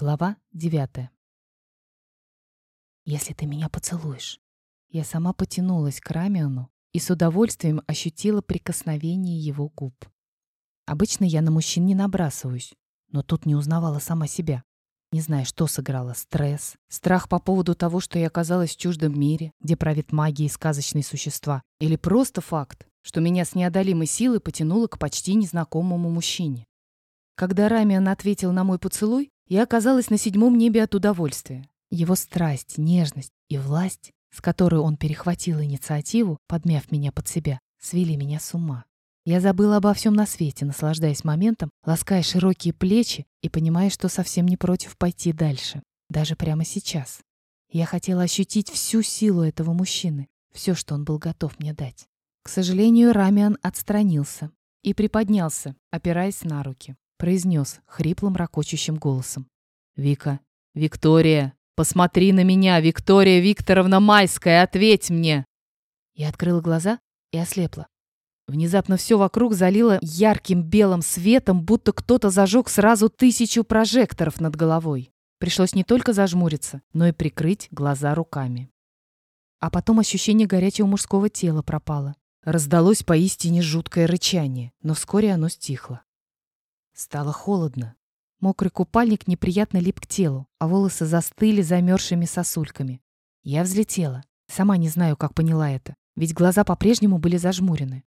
Глава девятая. «Если ты меня поцелуешь...» Я сама потянулась к Рамиону и с удовольствием ощутила прикосновение его губ. Обычно я на мужчин не набрасываюсь, но тут не узнавала сама себя. Не знаю, что сыграло. Стресс, страх по поводу того, что я оказалась в чуждом мире, где правит магия и сказочные существа. Или просто факт, что меня с неодолимой силой потянуло к почти незнакомому мужчине. Когда Рамиан ответил на мой поцелуй, я оказалась на седьмом небе от удовольствия. Его страсть, нежность и власть, с которой он перехватил инициативу, подмяв меня под себя, свели меня с ума. Я забыла обо всем на свете, наслаждаясь моментом, лаская широкие плечи и понимая, что совсем не против пойти дальше. Даже прямо сейчас. Я хотела ощутить всю силу этого мужчины, все, что он был готов мне дать. К сожалению, Рамиан отстранился и приподнялся, опираясь на руки. Произнес хриплым, ракочущим голосом. «Вика, Виктория, посмотри на меня, Виктория Викторовна Майская, ответь мне!» Я открыла глаза и ослепла. Внезапно все вокруг залило ярким белым светом, будто кто-то зажег сразу тысячу прожекторов над головой. Пришлось не только зажмуриться, но и прикрыть глаза руками. А потом ощущение горячего мужского тела пропало. Раздалось поистине жуткое рычание, но вскоре оно стихло. Стало холодно. Мокрый купальник неприятно лип к телу, а волосы застыли замерзшими сосульками. Я взлетела. Сама не знаю, как поняла это, ведь глаза по-прежнему были зажмурены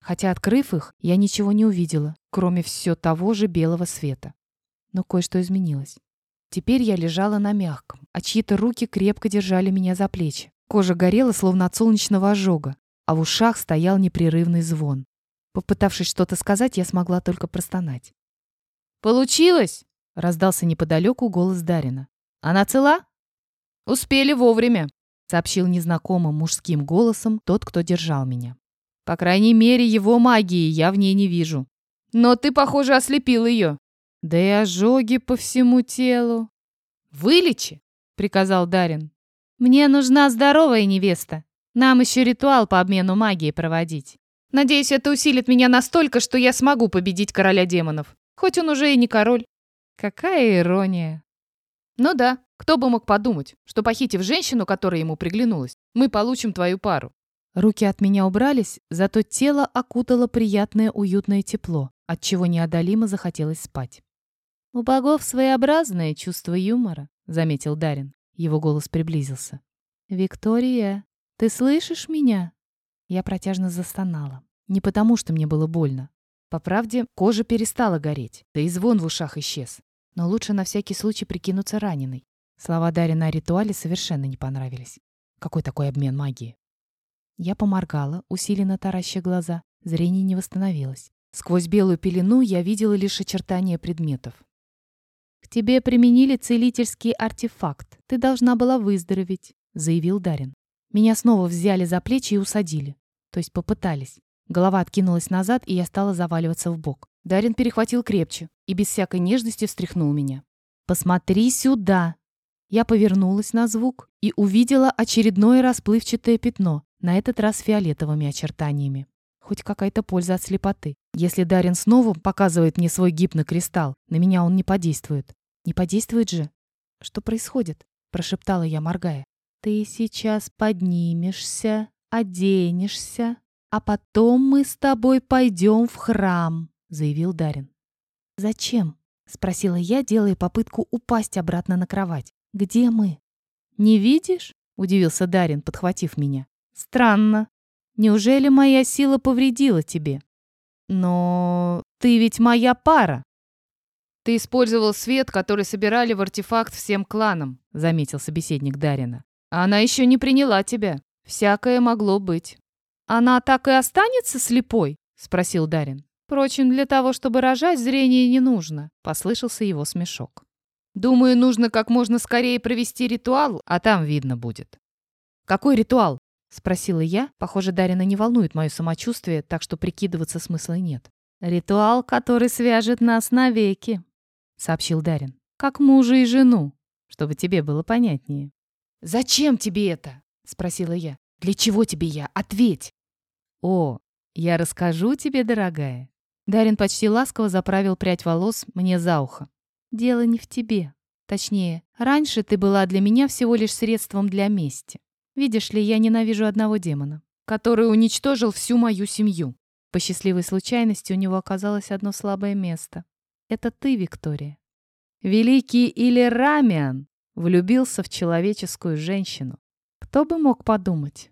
хотя, открыв их, я ничего не увидела, кроме все того же белого света. Но кое-что изменилось. Теперь я лежала на мягком, а чьи-то руки крепко держали меня за плечи. Кожа горела, словно от солнечного ожога, а в ушах стоял непрерывный звон. Попытавшись что-то сказать, я смогла только простонать. «Получилось!» — раздался неподалеку голос Дарина. «Она цела?» «Успели вовремя», — сообщил незнакомым мужским голосом тот, кто держал меня. По крайней мере, его магии я в ней не вижу. Но ты, похоже, ослепил ее. Да и ожоги по всему телу. Вылечи, приказал Дарин. Мне нужна здоровая невеста. Нам еще ритуал по обмену магией проводить. Надеюсь, это усилит меня настолько, что я смогу победить короля демонов. Хоть он уже и не король. Какая ирония. Ну да, кто бы мог подумать, что похитив женщину, которая ему приглянулась, мы получим твою пару. Руки от меня убрались, зато тело окутало приятное уютное тепло, от чего неодолимо захотелось спать. «У богов своеобразное чувство юмора», — заметил Дарин. Его голос приблизился. «Виктория, ты слышишь меня?» Я протяжно застонала. Не потому, что мне было больно. По правде, кожа перестала гореть, да и звон в ушах исчез. Но лучше на всякий случай прикинуться раненой. Слова Дарина о ритуале совершенно не понравились. Какой такой обмен магии? Я поморгала, усиленно тараща глаза. Зрение не восстановилось. Сквозь белую пелену я видела лишь очертания предметов. «К тебе применили целительский артефакт. Ты должна была выздороветь», — заявил Дарин. Меня снова взяли за плечи и усадили. То есть попытались. Голова откинулась назад, и я стала заваливаться в бок. Дарин перехватил крепче и без всякой нежности встряхнул меня. «Посмотри сюда!» Я повернулась на звук и увидела очередное расплывчатое пятно, на этот раз фиолетовыми очертаниями. Хоть какая-то польза от слепоты. Если Дарин снова показывает мне свой гипнокристалл, на меня он не подействует. Не подействует же? Что происходит? Прошептала я, моргая. Ты сейчас поднимешься, оденешься, а потом мы с тобой пойдем в храм, заявил Дарин. Зачем? Спросила я, делая попытку упасть обратно на кровать. Где мы? Не видишь? Удивился Дарин, подхватив меня. Странно. Неужели моя сила повредила тебе? Но ты ведь моя пара. Ты использовал свет, который собирали в артефакт всем кланам, заметил собеседник Дарина. Она еще не приняла тебя. Всякое могло быть. Она так и останется слепой? спросил Дарин. Впрочем, для того, чтобы рожать, зрение не нужно, послышался его смешок. Думаю, нужно как можно скорее провести ритуал, а там видно будет. Какой ритуал? — спросила я. Похоже, Дарина не волнует мое самочувствие, так что прикидываться смысла нет. «Ритуал, который свяжет нас навеки», — сообщил Дарин. «Как мужа и жену, чтобы тебе было понятнее». «Зачем тебе это?» — спросила я. «Для чего тебе я? Ответь!» «О, я расскажу тебе, дорогая». Дарин почти ласково заправил прядь волос мне за ухо. «Дело не в тебе. Точнее, раньше ты была для меня всего лишь средством для мести. Видишь ли, я ненавижу одного демона, который уничтожил всю мою семью. По счастливой случайности у него оказалось одно слабое место. Это ты, Виктория. Великий или Рамиан влюбился в человеческую женщину. Кто бы мог подумать?